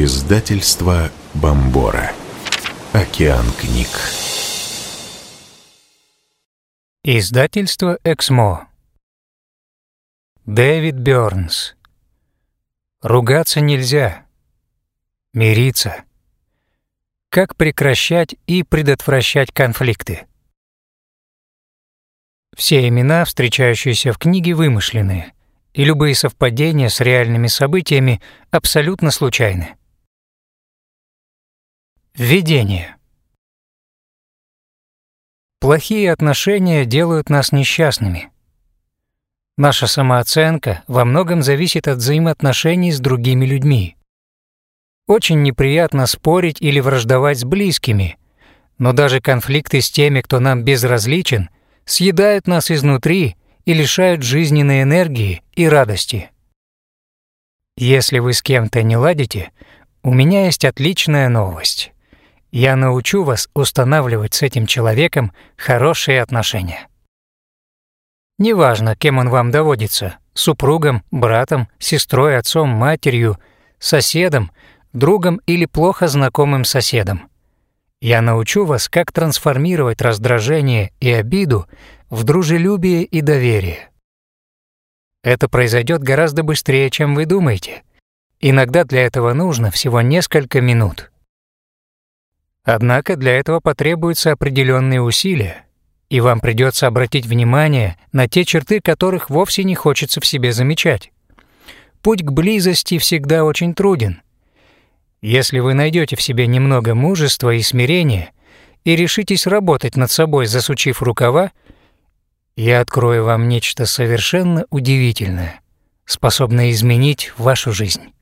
Издательство Бомбора. Океан книг. Издательство Эксмо. Дэвид Бёрнс. Ругаться нельзя. Мириться. Как прекращать и предотвращать конфликты. Все имена, встречающиеся в книге, вымышленные, и любые совпадения с реальными событиями абсолютно случайны. Введение. Плохие отношения делают нас несчастными. Наша самооценка во многом зависит от взаимоотношений с другими людьми. Очень неприятно спорить или враждовать с близкими, но даже конфликты с теми, кто нам безразличен, съедают нас изнутри и лишают жизненной энергии и радости. Если вы с кем-то не ладите, у меня есть отличная новость. Я научу вас устанавливать с этим человеком хорошие отношения. Неважно, кем он вам доводится – супругом, братом, сестрой, отцом, матерью, соседом, другом или плохо знакомым соседом. Я научу вас, как трансформировать раздражение и обиду в дружелюбие и доверие. Это произойдет гораздо быстрее, чем вы думаете. Иногда для этого нужно всего несколько минут. Однако для этого потребуются определенные усилия, и вам придется обратить внимание на те черты, которых вовсе не хочется в себе замечать. Путь к близости всегда очень труден. Если вы найдете в себе немного мужества и смирения и решитесь работать над собой, засучив рукава, я открою вам нечто совершенно удивительное, способное изменить вашу жизнь.